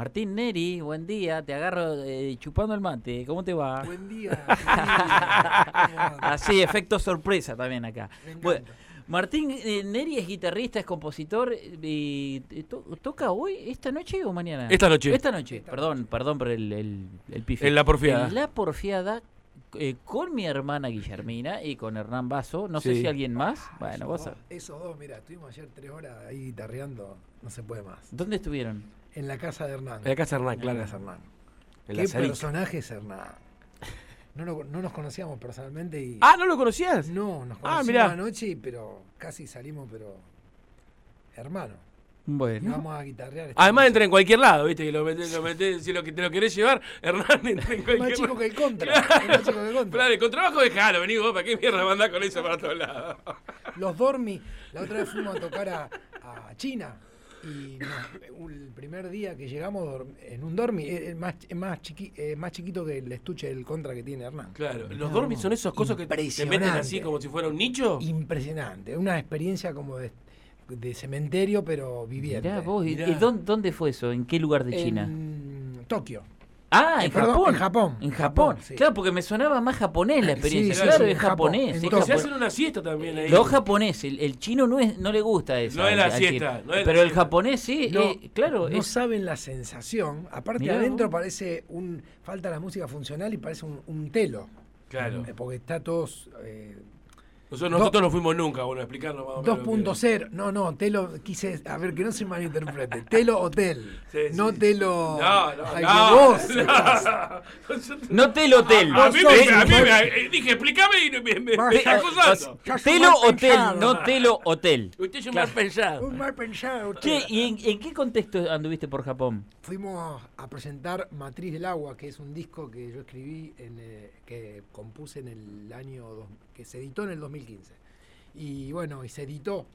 Martín Neri, buen día, te agarro eh, chupando el mate, ¿cómo te va? Buen día. Así, efecto sorpresa también acá. Bueno, Martín eh, Neri es guitarrista, es compositor y eh, to- toca hoy, esta noche o mañana? Esta noche. Esta noche, Esta perdón, perdón por el, el, el pife. En La Porfiada. En La Porfiada, eh, con mi hermana Guillermina y con Hernán Basso, no sé si alguien más. Ah, Bueno, vos dos, Esos dos, mira, estuvimos ayer tres horas ahí guitarreando, no se puede más. ¿Dónde estuvieron? En la casa de Hernán. En la casa de Hernán, En claro. la casa de Hernán. En ¿Qué la personaje es Hernán? No, lo- no nos conocíamos personalmente y... Ah, ¿no lo conocías? No, nos Ah, conocimos mirá. anoche, pero casi salimos, pero... Hermano. Y Bueno. vamos a guitarrear. Además entra en cualquier lado, ¿viste? Que lo metés, lo metés, si lo que te lo querés llevar, Hernán entra en cualquier más chico lado. que el contra. es más chico que el contra. Claro, con trabajo dejalo, vení vos, ¿para qué mierda mandás con eso para todos lados? Los dormi. La otra vez fuimos a tocar a, a China y el primer día que llegamos en un dormi es, es más, es más, chiqui- es más chiquito que el estuche del contra que tiene Hernán. Claro, los dormis son esos cosas que te meten así como si fuera un nicho. Impresionante. Una experiencia como de, de cementerio, pero viviente. Mirá vos, ¿y- Mirá. ¿y dónde, dónde fue eso? ¿En qué lugar de China? En Tokio. Ah, Eh, en perdón, Japón. en Japón. En Japón. sí. Claro, porque me sonaba más japonés la experiencia. sí, claro, sí, es Japón, japonés. Porque se hacen una siesta también ahí. Los japoneses, el, el chino no es, no le gusta eso. No es la siesta, no es la Pero el siesta. japonés sí, No, eh, claro. no es- saben la sensación. Aparte Mirá adentro vos. parece un falta la música funcional y parece un, un telo. Claro. Eh, Porque está todos eh, Nosotros, nosotros no fuimos nunca, bueno, explicarnos más o menos. lo que- 2.0. No, no, telo quise, a ver que no se malinterprete. Telo hotel. Sí, sí. No telo No, no, no, vos no. No te hotel. A mí, sos me, a mí me- eh, dije, explícame y me, está acusando. Telo hotel, no telo hotel. Usted es un mal pensado. Un mal pensado. Che, usted. ¿y en, en qué contexto anduviste por Japón? Fuimos a presentar Matriz del Agua, que es un disco que yo escribí, en, eh, que compuse en el año, dos- que se editó en el 2015. Y bueno, y se editó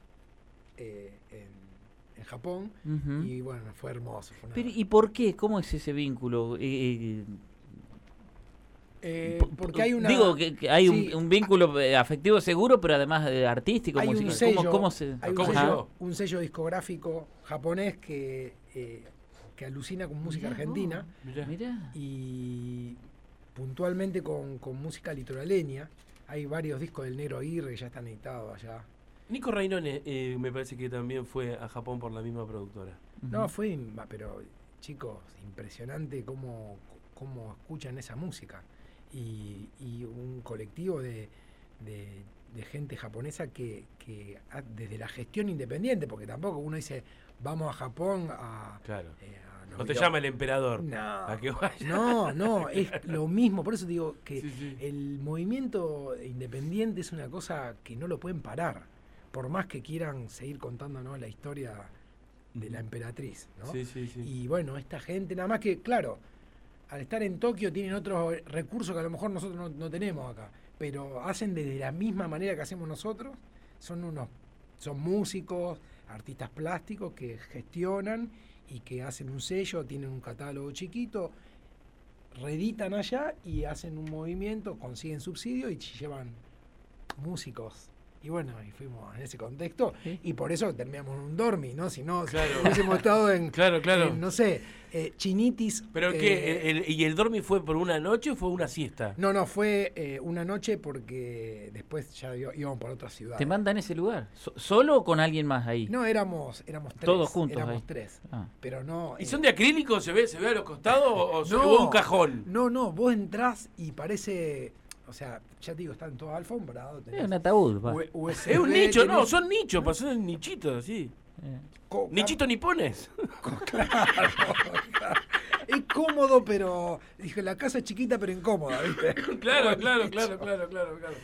eh, en, en Japón. Y bueno, fue hermoso. fue Pero, ¿Y por qué? ¿Cómo es ese vínculo? Eh, eh, Eh, po- porque hay una... Digo que, que hay sí, un, un vínculo afectivo seguro, pero además eh, artístico, hay un musical. sello, ¿Cómo, cómo se...? hay un ¿Cómo sello- un sello discográfico japonés que, eh, que alucina con música Mirá argentina. Mirá. Mirá. y puntualmente con, con música litoraleña. Hay varios discos del Negro Aguirre que ya están editados allá. Nico Rainone eh, me parece que también fue a Japón por la misma productora. No, fue, pero chicos, impresionante cómo, cómo escuchan esa música. Y, y un colectivo de, de- de gente japonesa que, que desde la gestión independiente, porque tampoco uno dice, vamos a Japón a... Claro. eh, No te llama el emperador. No. A que vaya. No, no, es lo mismo. Por eso digo que Sí, sí. el movimiento independiente es una cosa que no lo pueden parar. Por más que quieran seguir contándonos la historia de la emperatriz. ¿no? Sí, sí, sí. Y bueno, esta gente, nada más que, claro, al estar en Tokio tienen otros recursos que a lo mejor nosotros no, no tenemos acá. Pero hacen de la misma manera que hacemos nosotros. Son unos, son músicos, artistas plásticos que gestionan y que hacen un sello, tienen un catálogo chiquito, reeditan allá y hacen un movimiento, consiguen subsidio y llevan músicos. Y bueno, y fuimos en ese contexto Sí. y por eso terminamos en un dormi, ¿no? Si no, Claro. hubiésemos estado en, Claro, claro. en, no sé, eh, chinitis. ¿Pero eh, qué? El- ¿Y el dormi fue por una noche o fue una siesta? No, no, fue eh, una noche porque después ya íbamos por otra ciudad. ¿Te mandan ese lugar? So- ¿Solo o con alguien más ahí? No, éramos, éramos tres. Todos juntos Éramos ahí. tres. Ah. Pero no. ¿Y eh, son de acrílico? ¿Se ve, se ve a los costados o, o No. o un cajón? No, no, vos entrás y parece. O sea, ya te digo, están todos alfombrados. Es un ataúd. U- USB, Es un nicho, no, son nichos, pues son nichitos, así. Eh. co- Nichitos nipones. Es cómodo, pero. Dije, la casa es chiquita, pero incómoda, ¿viste? Claro, claro, claro, claro, claro, claro.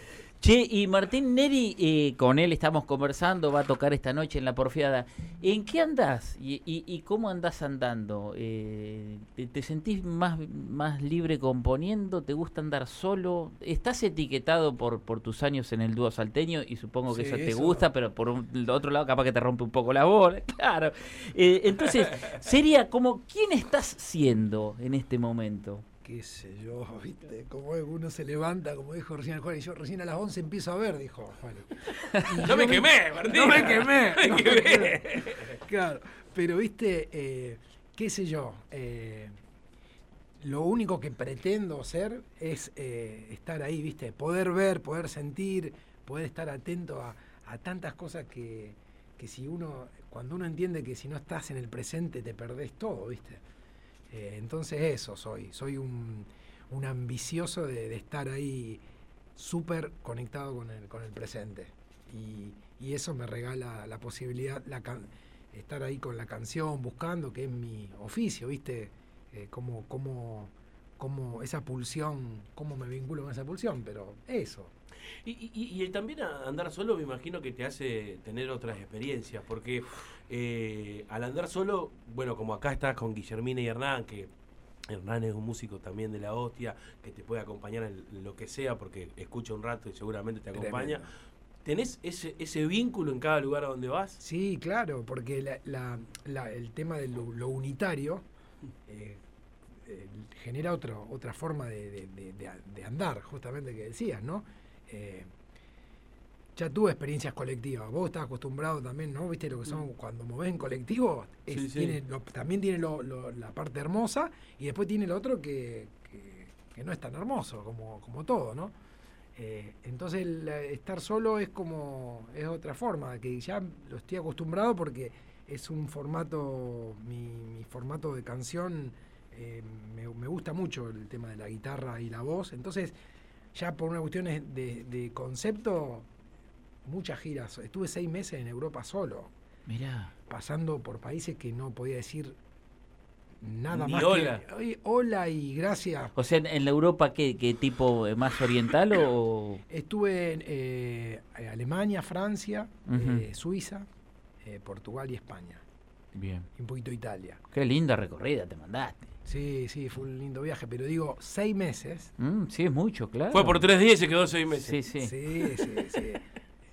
Che, y Martín Neri, eh, con él estamos conversando, va a tocar esta noche en La Porfiada. ¿En qué andás y, y- y cómo andás andando? Eh, ¿te, te sentís más, más libre componiendo? ¿Te gusta andar solo? ¿Estás etiquetado por, por tus años en el dúo salteño y supongo que Sí, eso te eso- gusta, pero por un- el otro lado capaz que te rompe un poco la bola? Claro. Eh, entonces, sería como, ¿quién estás siendo en este momento? Qué sé yo, ¿viste? Como uno se levanta, como dijo recién Juan, y yo recién a las 11 empiezo a ver, dijo Juan. No yo me quemé, Martín. No me quemé. No me quemé. Claro, pero viste, eh, qué sé yo, eh, lo único que pretendo ser es eh, estar ahí, ¿viste? Poder ver, poder sentir, poder estar atento a, a tantas cosas que, que si uno, cuando uno entiende que si no estás en el presente te perdés todo, ¿viste? Eh, entonces eso soy, soy un, un ambicioso de, estar ahí súper conectado con el, con el presente. Y, y eso me regala la posibilidad, la can- estar ahí con la canción, buscando, que es mi oficio, ¿viste? Eh, cómo, cómo, cómo esa pulsión, cómo me vinculo con esa pulsión, pero eso. Y, y- y el también andar solo me imagino que te hace tener otras experiencias, porque eh, al andar solo, bueno, como acá estás con Guillermina y Hernán, que Hernán es un músico también de la hostia, que te puede acompañar en lo que sea, porque escucha un rato y seguramente te acompaña. Tremendo. ¿Tenés ese, ese vínculo en cada lugar a donde vas? Sí, claro, porque la- la- la- el tema de lo, lo unitario eh, eh, genera otro, otra forma de, de- de- de- de andar, justamente que decías, ¿no? Eh, ya tuve experiencias colectivas, vos estás acostumbrado también, ¿no? Viste lo que son cuando movés en colectivo, es- Sí, sí. tiene lo- también tiene lo- lo- la parte hermosa y después tiene lo otro que, que- que no es tan hermoso como, como todo, ¿no? Eh, entonces el, eh, estar solo es como es otra forma que ya lo estoy acostumbrado porque es un formato mi, mi formato de canción eh, me, me gusta mucho el tema de la guitarra y la voz entonces ya por una cuestión de, de concepto muchas giras estuve seis meses en Europa solo Mirá. pasando por países que no podía decir nada Ni más hola. que "Oye, hola y gracias O sea, en la Europa, ¿qué, qué tipo eh, más oriental o...? Estuve en eh, Alemania, Francia, eh, Suiza, eh, Portugal y España. Bien. Y un poquito Italia. Qué linda recorrida te mandaste. Sí, sí, fue un lindo viaje, pero digo, seis meses. Mm, sí, es mucho, claro. Fue por tres días y se quedó seis meses. Sí, sí. Sí, sí, sí.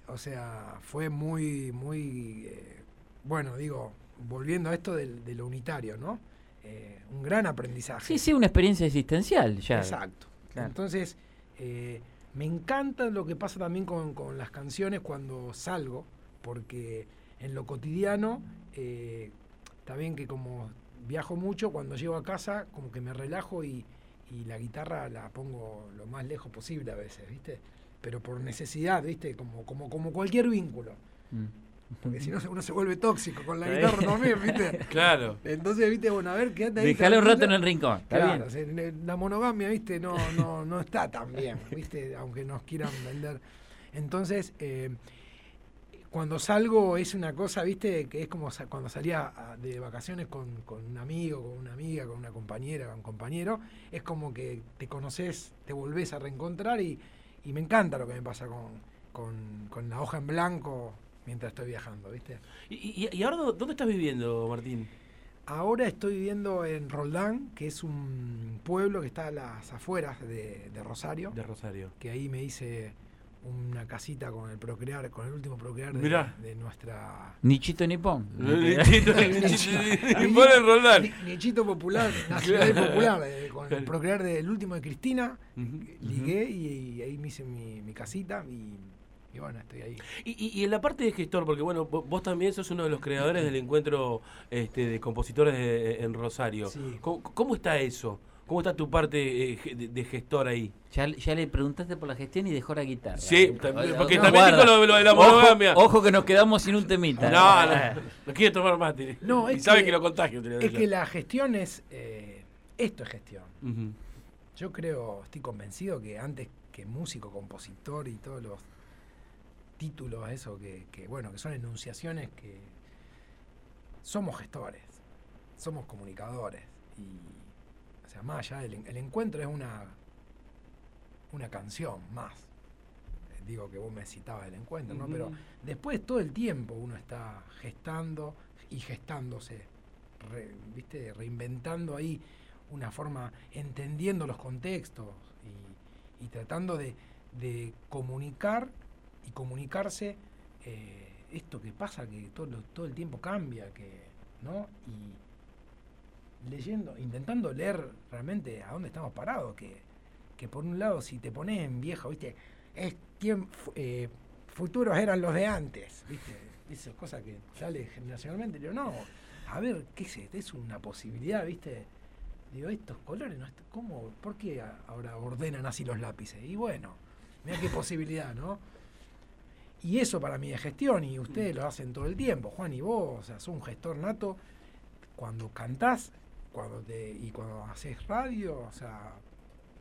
O sea, fue muy, muy. eh, bueno, digo, volviendo a esto del- de, lo unitario, ¿no? Eh, un gran aprendizaje. Sí, sí, una experiencia existencial ya. Exacto. Claro. Entonces, eh, me encanta lo que pasa también con, con las canciones cuando salgo, porque en lo cotidiano, eh, está bien que como viajo mucho, cuando llego a casa, como que me relajo y, y la guitarra la pongo lo más lejos posible a veces, ¿viste? Pero por necesidad, ¿viste? Como, como, como cualquier vínculo. Mm. Porque si no, uno se vuelve tóxico con la guitarra también, ¿viste? Claro. Entonces, ¿viste? Bueno, a ver, quédate ahí. Dejale un rato en el rincón. Está bien. la monogamia, viste, no, no, no está tan bien, viste, aunque nos quieran vender. Entonces, eh, cuando salgo es una cosa, viste, que es como sa- cuando salía a- de vacaciones con, con un amigo, con una amiga, con una compañera, con un compañero, es como que te conoces, te volvés a reencontrar y, y me encanta lo que me pasa con, con, con la hoja en blanco mientras estoy viajando, viste. ¿Y, y- y ahora dó- dónde estás viviendo, Martín? Ahora estoy viviendo en Roldán, que es un pueblo que está a las afueras de, de Rosario, De Rosario. que ahí me hice una casita con el procrear, con el último procrear de, Mirá. de nuestra Nichito Nipón. Nichito, pone en Roldán. Ni- Nichito Popular, Nacional Claro. Popular, eh, con el procrear del último de Cristina, ligué y, y ahí me hice mi, mi casita y, y bueno, estoy ahí. Y, y- y en la parte de gestor, porque bueno, vo- vos también sos uno de los creadores del encuentro este, de compositores de- en Rosario. Sí. ¿Cómo, cómo está eso? ¿Cómo está tu parte eh, de, de gestor ahí? Ya, ya le preguntaste por la gestión y dejó la guitarra. Sí, también- porque No, también dijo lo, lo de la Ojo- monogamia. Ojo, que nos quedamos sin un temita. No, no, no quiere tomar mate. No, y es sabe que- que, lo contagio. te lo Es que la gestión es, eh, esto es gestión. Yo creo, estoy convencido que antes que músico, compositor y todos los títulos, eso que, que, bueno, que son enunciaciones que somos gestores, somos comunicadores. Y, o sea, más allá del en- el encuentro es una, una canción más. Eh, Digo que vos me citabas el encuentro, ¿no? Pero después todo el tiempo uno está gestando y gestándose, re- ¿viste? Reinventando ahí una forma, entendiendo los contextos y, y tratando de, de comunicar y comunicarse eh, esto que pasa, que todo, todo el tiempo cambia, que, ¿no? Y leyendo, intentando leer realmente a dónde estamos parados, que, que por un lado si te pones en viejo, ¿viste? Es tiempo, futuros eran los de antes, ¿viste? Esas cosas que sale generacionalmente, yo no. a ver, ¿qué es esto? Es una posibilidad, ¿viste? Digo, estos colores, no ¿cómo? ¿Por qué ahora ordenan así los lápices? Y bueno, mira qué posibilidad, ¿no? Y eso para mí es gestión, y ustedes lo hacen todo el tiempo, Juan y vos, o sea, sos un gestor nato cuando cantás cuando te, y cuando haces radio, o sea,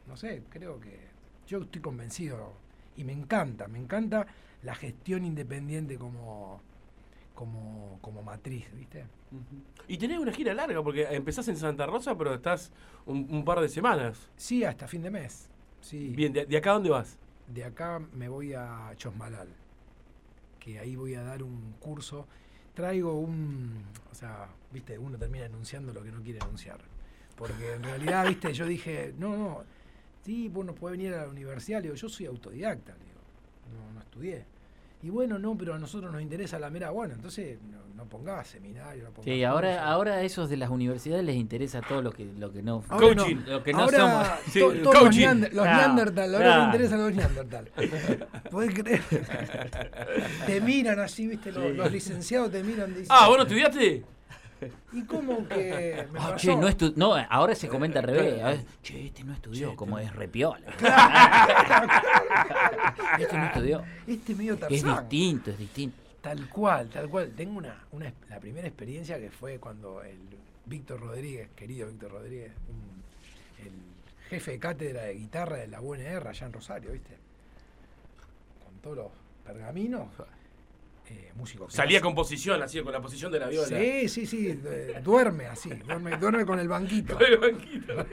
no sé, creo que yo estoy convencido y me encanta, me encanta la gestión independiente como, como, como matriz, ¿viste? Y tenés una gira larga, porque empezás en Santa Rosa, pero estás un, un par de semanas. Sí, hasta fin de mes. Sí. Bien, ¿de, de acá dónde vas? De acá me voy a Chosmalal, que ahí voy a dar un curso. Traigo un, o sea, viste, uno termina anunciando lo que no quiere anunciar. Porque en realidad, viste, yo dije, no, no, sí, vos no podés venir a la universidad. Le digo, yo soy autodidacta, le digo, no, no estudié. Y bueno, no, pero a nosotros nos interesa la mera, bueno, entonces no, no pongas seminario, no pongas Sí, ahora, curso. ahora a esos de las universidades les interesa todo lo que, lo que no. Ahora Coaching. Lo que no ahora somos. To- todos los, coaching. neander- los Ah, neandertal, ahora me interesan los neandertal. ¿Podés creer? te miran así, viste, los, los licenciados te miran dicen, Ah, ¿vos no estudiaste? ¿y cómo que me pasó? che, no estu- no, ahora se comenta al revés. a ver, che, este no estudió, Che, como este es repiola. este no estudió. Este medio Es Tarzán. distinto, es distinto. Tal cual, tal cual. Tengo una, una la primera experiencia que fue cuando el Víctor Rodríguez, querido Víctor Rodríguez, un- el jefe de cátedra de guitarra de la UNR allá en Rosario, ¿viste? Con todos los pergaminos, eh, músico. Salía con posición, así, con la posición de la viola. Sí, sí, sí, duerme así, duerme, duerme con el banquito. Con el banquito.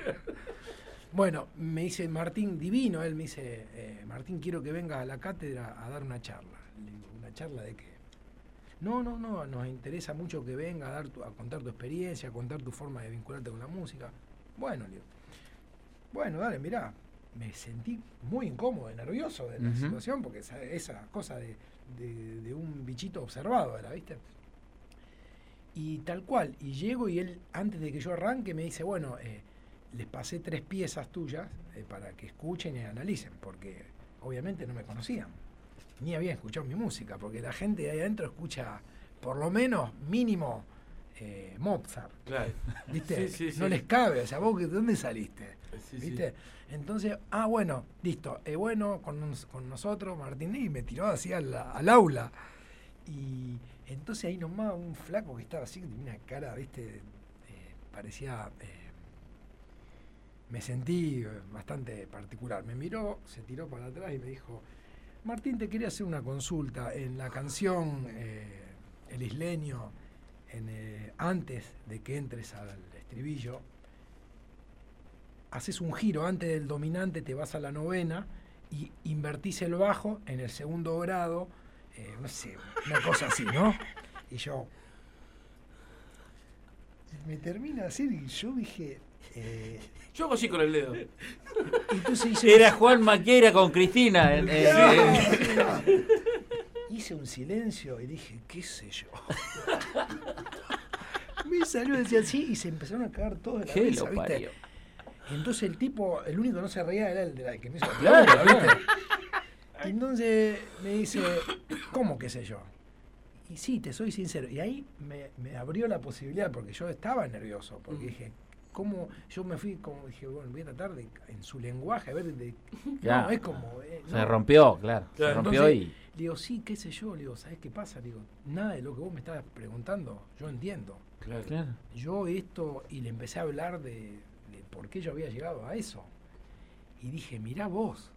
Bueno, me dice Martín, divino, él me dice, eh, Martín, quiero que vengas a la cátedra a dar una charla. Le digo, ¿una charla de qué? No, no, no, nos interesa mucho que venga a, dar tu- a contar tu experiencia, a contar tu forma de vincularte con la música. Bueno, le digo, bueno, dale, mirá, me sentí muy incómodo, nervioso de la situación, porque esa, esa cosa de, de- de un bichito observado era, ¿viste? Y tal cual, y llego y él, antes de que yo arranque, me dice, bueno, eh, les pasé tres piezas tuyas eh, para que escuchen y analicen, porque obviamente no me conocían, ni habían escuchado mi música, porque la gente de ahí adentro escucha por lo menos mínimo eh, Mozart, Claro. ¿viste? Sí, sí, no sí. les cabe, o sea, vos ¿de dónde saliste? ¿Viste? Entonces, ah, bueno, listo, eh, bueno, con, con nosotros, Martín, y me tiró así al, al aula. Y entonces ahí nomás un flaco que estaba así, que tenía una cara, viste, eh, parecía... eh, me sentí bastante particular. Me miró, se tiró para atrás y me dijo, Martín, te quería hacer una consulta. En la canción El Isleño, antes de que entres al estribillo, haces un giro antes del dominante, te vas a la novena y invertís el bajo en el segundo grado, eh, no sé, una cosa así, ¿no? Y yo me termina así y yo dije, eh, Yo hago así con el dedo. y entonces hice, Era Juan Maquera con Cristina. eh, eh, hice un silencio y dije, qué sé yo. me salió decía así y se empezaron a cagar todos de la ¿Qué risa, lo ¿viste? Entonces el tipo, el único que no se reía era el de la que me hizo Claro, ¿viste? Entonces me dice, ¿cómo qué sé yo? Y sí, te soy sincero. Y ahí me, me abrió la posibilidad, porque yo estaba nervioso, porque Mm. dije, ¿cómo? Yo me fui, como dije, bueno, voy a tratar de, en su lenguaje, a ver, de, Claro. no, es como... eh, Se rompió, claro. Se rompió entonces- y. Le digo, sí, qué sé yo, le digo, ¿sabes qué pasa? Le digo, nada de lo que vos me estás preguntando, yo entiendo. Claro. Claro. Yo esto, y le empecé a hablar de por qué yo había llegado a eso. Y dije, mirá vos.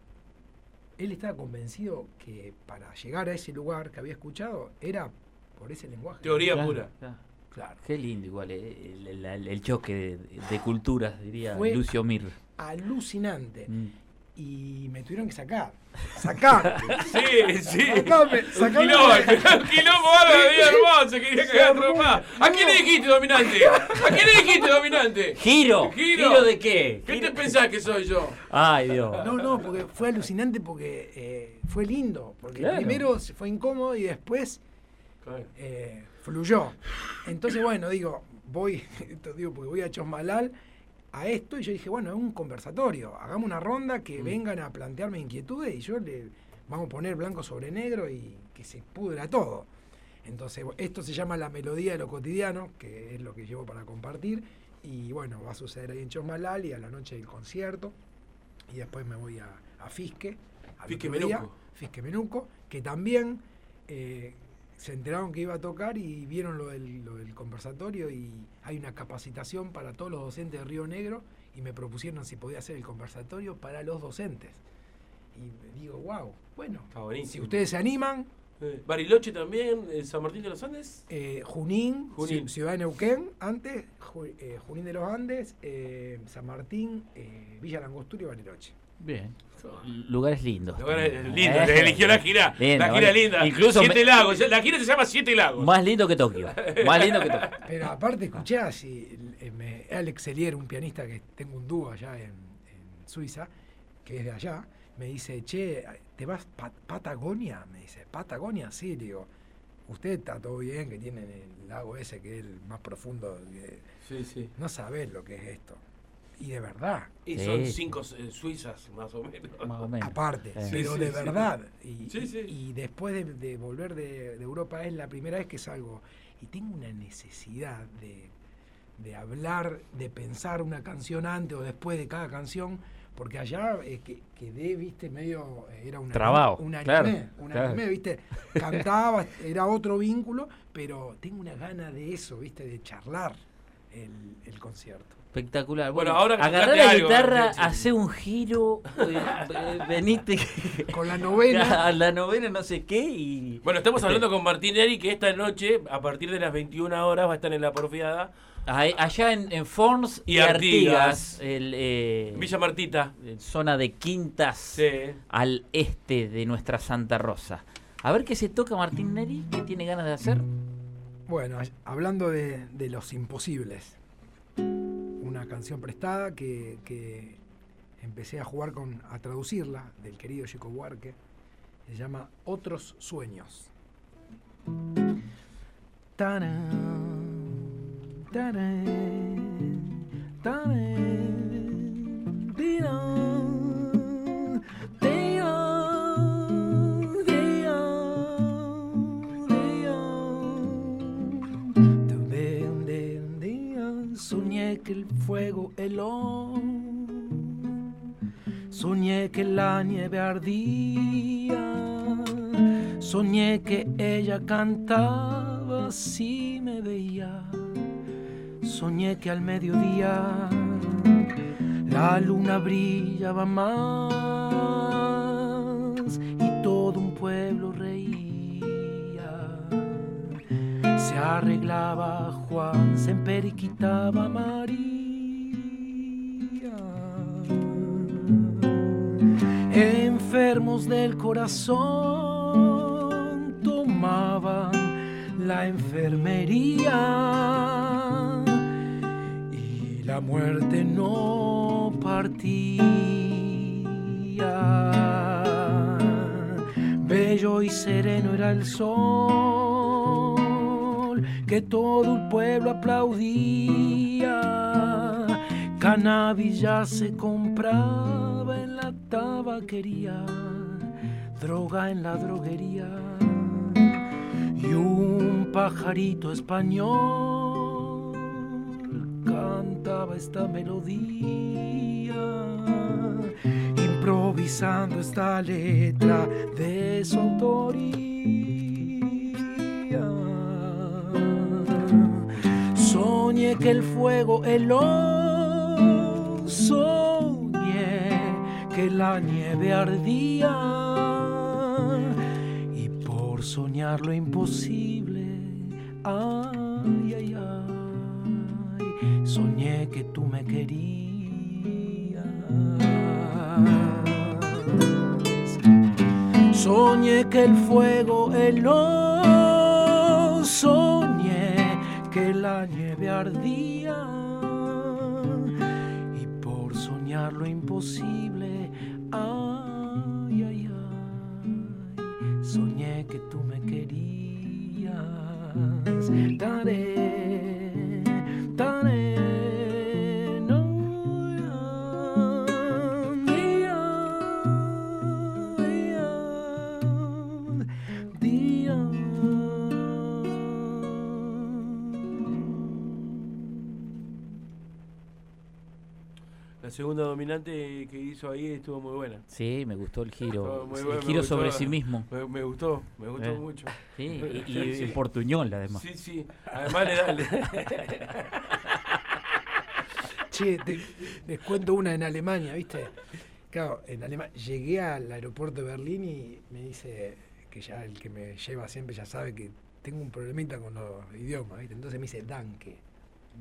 Él estaba convencido que para llegar a ese lugar que había escuchado era por ese lenguaje. Teoría Claro, pura. claro. Claro. Qué lindo, igual, eh, el, el- el choque de, de culturas, diría Fue- Lucio Mir. Alucinante. Mm. Y me tuvieron que sacar. Sacar. Sí, sí. Sacame, Un sacame. quilombo, un quilombo bárbaro, Diego hermoso, se quería cagar a trompar. ¿A quién le dijiste dominante? ¿A quién le dijiste dominante? ¡Giro! Giro. ¿Giro de qué? ¿Qué te pensás que soy yo? Ay, Dios. No, no, porque fue alucinante porque eh, fue lindo. Porque Claro. primero se fue incómodo y después eh, fluyó. Entonces, bueno, digo, voy, esto digo, porque voy a Chosmalal a esto y yo dije, bueno, es un conversatorio, hagamos una ronda que Mm. vengan a plantearme inquietudes y yo le vamos a poner blanco sobre negro y que se pudra todo. Entonces, esto se llama la melodía de lo cotidiano, que es lo que llevo para compartir. Y bueno, va a suceder ahí en Chosmalal y a la noche del concierto. Y después me voy a, a Fisque. al Fisque Menuco. Fisque Menuco, que también eh, se enteraron que iba a tocar y vieron lo del, lo del conversatorio y hay una capacitación para todos los docentes de Río Negro y me propusieron si podía hacer el conversatorio para los docentes. Y digo, wow, bueno, si ustedes se animan, Eh, Bariloche también, eh, San Martín de los Andes. eh, Junín, Junín. Ci- Ciudad de Neuquén, antes, Ju- eh, Junín de los Andes, eh, San Martín, eh, Villa Langostura y Bariloche. Bien. Lugares lindos. Lugares lindos, Eh, le eligió la gira. lindo, la gira linda. Incluso Siete me- lagos. La gira se llama Siete lagos. Más lindo que Tokio. Más lindo que Tokio. Pero aparte, escuché así, eh, me- Alex Elier, un pianista que tengo un dúo allá en, en Suiza, que es de allá, me dice, che, ¿te vas pa- Patagonia? Me dice, ¿Patagonia? Sí, le digo, usted está todo bien, que tienen el lago ese que es el más profundo, que Sí, sí. no sabés lo que es esto. Y de verdad, Y Sí, son cinco eh, suizas, más o menos. Más o menos. aparte, Sí, pero sí, de sí. verdad. Y, Sí, sí. y después de, de volver de, de Europa es la primera vez que salgo y tengo una necesidad de, de hablar, de pensar una canción antes o después de cada canción, porque allá eh, que, quedé, viste, medio, eh, era una, Trabado, un anime, claro, un claro. viste, cantaba, era otro vínculo, pero tengo una gana de eso, viste, de charlar el, el concierto. Espectacular. Bueno, ahora agarrá la algo, guitarra, sí. hace un giro, eh, eh, venite Con la novena, a la novena, no sé qué, y. Bueno, estamos hablando con Martín Eri que esta noche, a partir de las 21 horas, va a estar en la porfiada. Ahí- Allá en, en Forns Y y, Artigas. Artigas, el, eh, Villa Martita. en zona de Quintas Sí. al este de nuestra Santa Rosa. A ver qué se toca Martín Neri, qué tiene ganas de hacer. Bueno, hablando de, de los imposibles, una canción prestada que, que empecé a jugar con, a traducirla, del querido Chico Buarque, se llama Otros Sueños. Tarán, tarán, tarán, fuego heló, soñé que la nieve ardía, soñé que ella cantaba si me veía, soñé que al mediodía la luna brillaba más y todo un pueblo reía. Se arreglaba Juan, se emperiquitaba María. Enfermos del corazón tomaban la enfermería y la muerte no partía. Bello y sereno era el sol que todo el pueblo aplaudía. Cannabis ya se compraba tabaquería, droga en la droguería y un pajarito español cantaba esta melodía, improvisando esta letra de su autoría. Soñé que el fuego heló, soñé que la nieve ardía y por soñar lo imposible, ay, ay, ay, soñé que tú me querías. Soñé que el fuego heló, soñé que la nieve ardía y por soñar lo imposible, ay, ay, ay, soñé que tú me querías. Taré, segunda dominante que hizo ahí estuvo muy buena. Sí, me gustó el giro. muy el bueno, giro gustó. sobre sí mismo. Me, me gustó, me gustó Eh. mucho. Sí, y, y- Sí. y portuñol además. Sí, sí. Además le da. le- Che, te- les cuento una en Alemania, ¿viste? Claro, en Alemania llegué al aeropuerto de Berlín y me dice que ya el que me lleva siempre ya sabe que tengo un problemita con los idiomas, ¿viste? Entonces me dice Danke.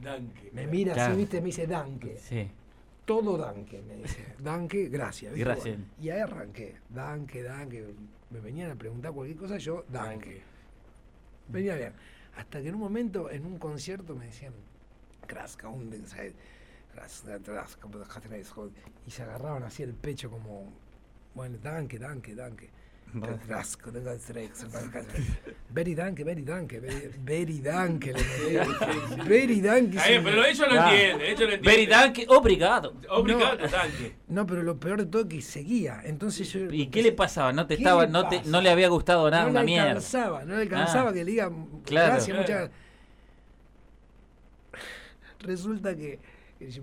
Danke. Me mira Claro. así, ¿viste? Me dice Danke. Sí. Todo Danke, me dice. Danke, gracias. ¿viste? Gracias. Bueno, y ahí arranqué. Danke, Danke. Me venían a preguntar cualquier cosa, yo Danke. Venía bien. Hasta que en un momento, en un concierto, me decían, Kraska, un ¿sabes? Kraska, Kraska, Kraska", y se agarraban así el pecho como, bueno, danke, danke, danke. Kraska, Very danke, very danke, very, very danke. le. Very danke. Bien, sí, pero ellos lo ellos entienden. Very danke, obrigado. Obrigado, No. Danke. No, pero lo peor de todo es que seguía. Entonces yo. ¿Y qué le pasaba? ¿No te ¿Qué estaba, le no te, no le había gustado nada, no una le mierda? alcanzaba, no le alcanzaba Ah. que le diga Claro. gracias, muchas Claro. gracias. Resulta que,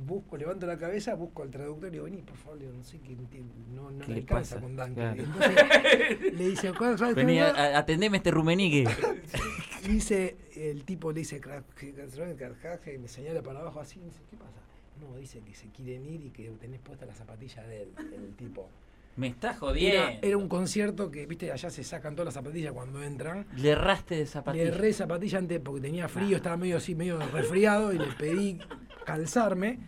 busco, levanto la cabeza, busco al traductor y digo, vení, por favor, le no sé qué entiende, no, no ¿Qué le le alcanza pasa? con Danke. Claro. Entonces le dice, ¿cuál sabes Vení, a- atendeme este rumenique. Dice, el tipo le dice, y me señala para abajo así, y dice, ¿qué pasa? No, dice que se quieren ir y que tenés puesta la zapatilla de él, el tipo. Me está jodiendo. Era, era un concierto que, viste, allá se sacan todas las zapatillas cuando entran. Le erraste de Le zapatilla. erré zapatilla antes porque tenía frío, estaba medio así, medio resfriado y le pedí calzarme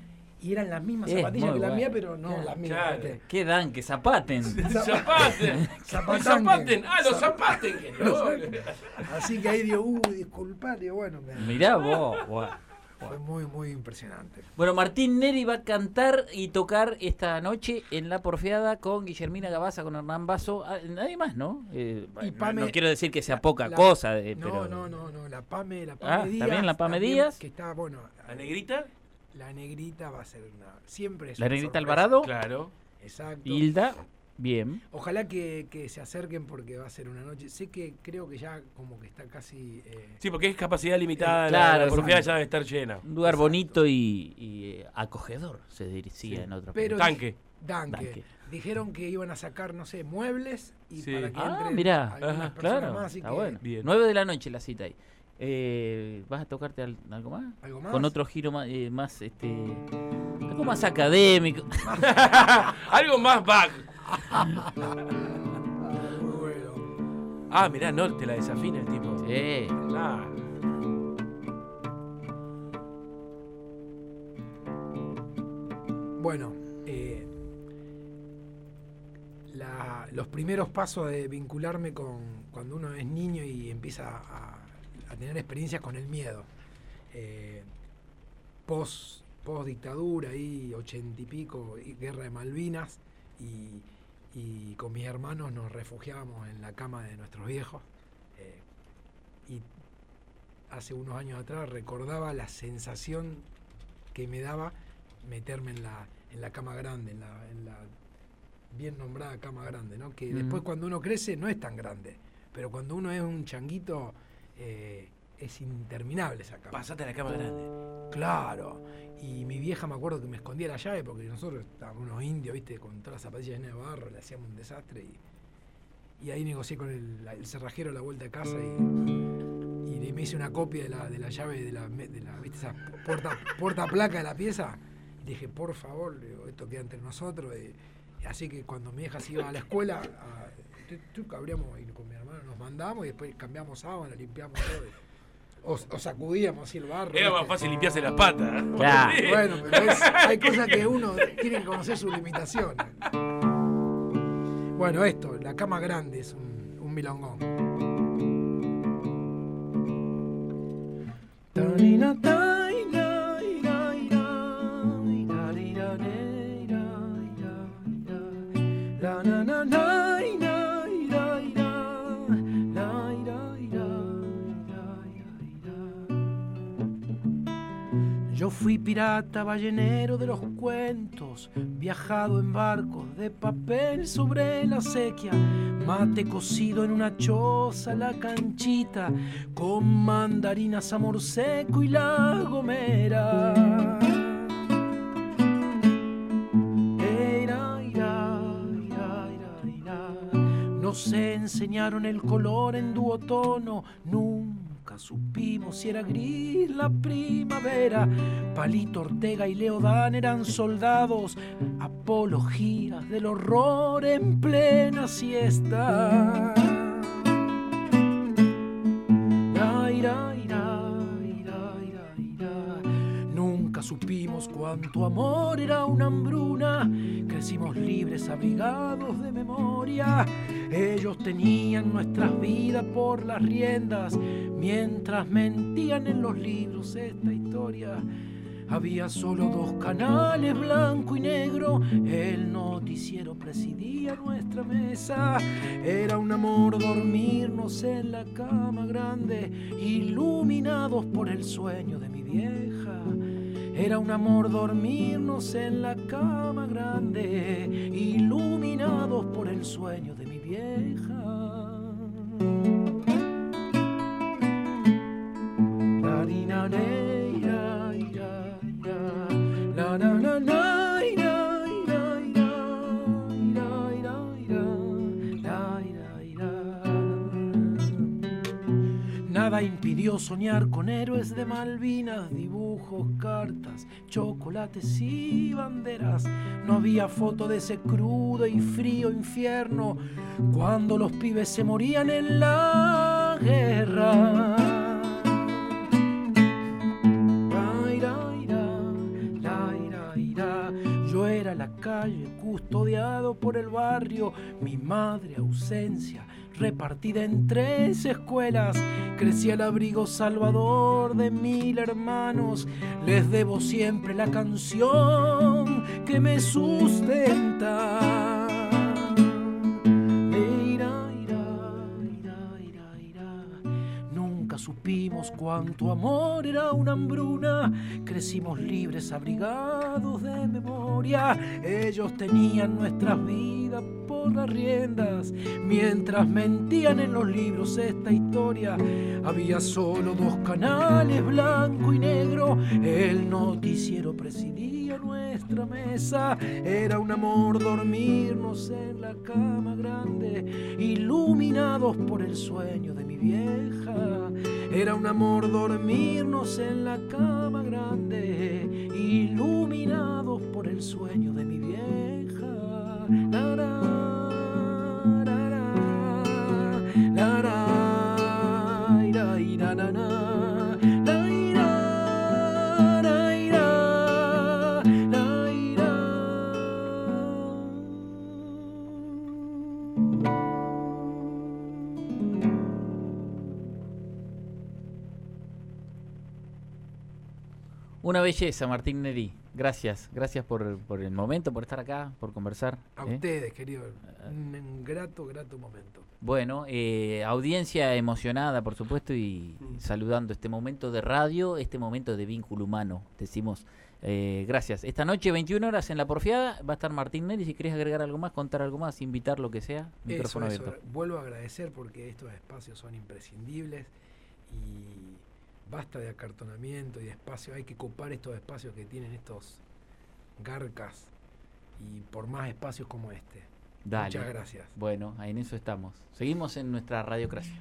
y eran las mismas Es zapatillas que la bueno. mía, pero no Claro. las mismas. Claro. ¿Qué dan? Que zapaten. Zapaten. Zapaten. Ah, los zapaten. que no. Así que ahí digo, uh, disculpa, digo, bueno, me- Mirá vos. fue muy, muy impresionante. Bueno, Martín Neri va a cantar y tocar esta noche en La Porfiada con Guillermina Gabaza, con Hernán Basso. Ah, Nadie más, ¿no? Eh, Y no- Pame- no quiero decir que sea poca La- cosa, eh, no, pero... no, no, no, la Pame, la Pame Ah, Díaz. ¿también la Pame también, Díaz? Que está, bueno, ¿La negrita? La negrita va a ser una. Siempre es La una negrita sorpresa. Alvarado, Claro. Exacto. Hilda, bien. Ojalá que, que se acerquen porque va a ser una noche. Sé que creo que ya como que está casi. eh, Sí, porque es capacidad limitada. Eh, la- claro, la propiedad ya debe estar llena. Un lugar Exacto. bonito y, y, eh, acogedor, se decía Sí. en otra Pero- Tanque. Danke. Danke. Dijeron que iban a sacar, no sé, muebles y Sí. para que Ah, entren mirá. algunas Ajá, personas Claro, más. Así está que, bueno. Bien. 9 de la noche la cita ahí. Eh, ¿Vas a tocarte al- algo más? ¿Algo más? Con otro giro más, eh, más este, algo más académico. Algo más back. Ah, bueno. Ah, mirá, no, te la desafina el tipo. Sí. Bueno, eh, la- los primeros pasos de vincularme con cuando uno es niño y empieza a, a tener experiencias con el miedo. Eh, post, post dictadura, ahí ochenta y pico, y guerra de Malvinas, y, y con mis hermanos nos refugiábamos en la cama de nuestros viejos. eh, y hace unos años atrás recordaba la sensación que me daba meterme en la, en la cama grande, en la, en la bien nombrada cama grande, ¿no? Que después cuando uno crece no es tan grande, pero cuando uno es un changuito eh, es interminable esa cama. Pasate a la cama grande. Claro. Y mi vieja me acuerdo que me escondía la llave porque nosotros estábamos unos indios, viste, con todas las zapatillas llenas de barro, le hacíamos un desastre y, y ahí negocié con el, el cerrajero a la vuelta de casa y, y me hice una copia de la, de la llave de la, me- de la ¿viste? esa puerta, puerta placa de la pieza. Y dije, por favor, esto queda entre nosotros. y- y así que cuando mi hija se iba a la escuela, a- tu- tu, abríamos y con mi hermano nos mandamos y después cambiamos sábana, limpiamos todo. o, o sacudíamos así el barro. Era más ¿viste? fácil limpiarse las patas. ¿eh? Claro. Bueno, pero es- hay cosas que uno tiene que conocer sus limitaciones. Bueno, esto, la cama grande es un, un milongón. pirata ballenero de los cuentos, viajado en barcos de papel sobre la sequía, mate cocido en una choza, la canchita, con mandarinas, amor seco y la gomera. Nos enseñaron el color en duotono, nunca supimos si era gris la primavera. Palito Ortega y Leodán eran soldados. Apologías del horror en plena siesta. Cuánto amor era una hambruna. Crecimos libres, abrigados de memoria. Ellos tenían nuestras vidas por las riendas, mientras mentían en los libros esta historia. Había solo dos canales, blanco y negro. El noticiero presidía nuestra mesa. Era un amor dormirnos en la cama grande, iluminados por el sueño de mi vieja. Era un amor dormirnos en la cama grande, iluminados por el sueño de mi vieja. Impidió soñar con héroes de Malvinas, dibujos, cartas, chocolates y banderas. No había foto de ese crudo y frío infierno cuando los pibes se morían en la guerra. Yo era la calle, custodiado por el barrio, mi madre ausencia, repartida en tres escuelas. Crecí al abrigo salvador de mil hermanos, les debo siempre la canción que me sustenta. Supimos cuánto amor era una hambruna. Crecimos libres, abrigados de memoria. Ellos tenían nuestras vidas por las riendas. Mientras mentían en los libros esta historia, había solo dos canales, blanco y negro. El noticiero presidía nuestra mesa. Era un amor dormirnos en la cama grande, iluminados por el sueño de mi vieja. Era un amor dormirnos en la cama grande, iluminados por el sueño de mi vieja. Una belleza, Martín Neri. Gracias, gracias por, por el momento, por estar acá, por conversar. A ¿eh? ustedes, querido. Un, un grato, grato momento. Bueno, eh, audiencia emocionada, por supuesto, y Mm. saludando este momento de radio, este momento de vínculo humano. Decimos, eh, gracias. Esta noche, 21 horas en La Porfiada, va a estar Martín Neri. Si querés agregar algo más, contar algo más, invitar lo que sea, Eso, micrófono eso. abierto. Vuelvo a agradecer porque estos espacios son imprescindibles y basta de acartonamiento y de espacio. Hay que copar estos espacios que tienen estos garcas y por más espacios como este. Dale. Muchas gracias. Bueno, en eso estamos. Seguimos en nuestra radiocracia.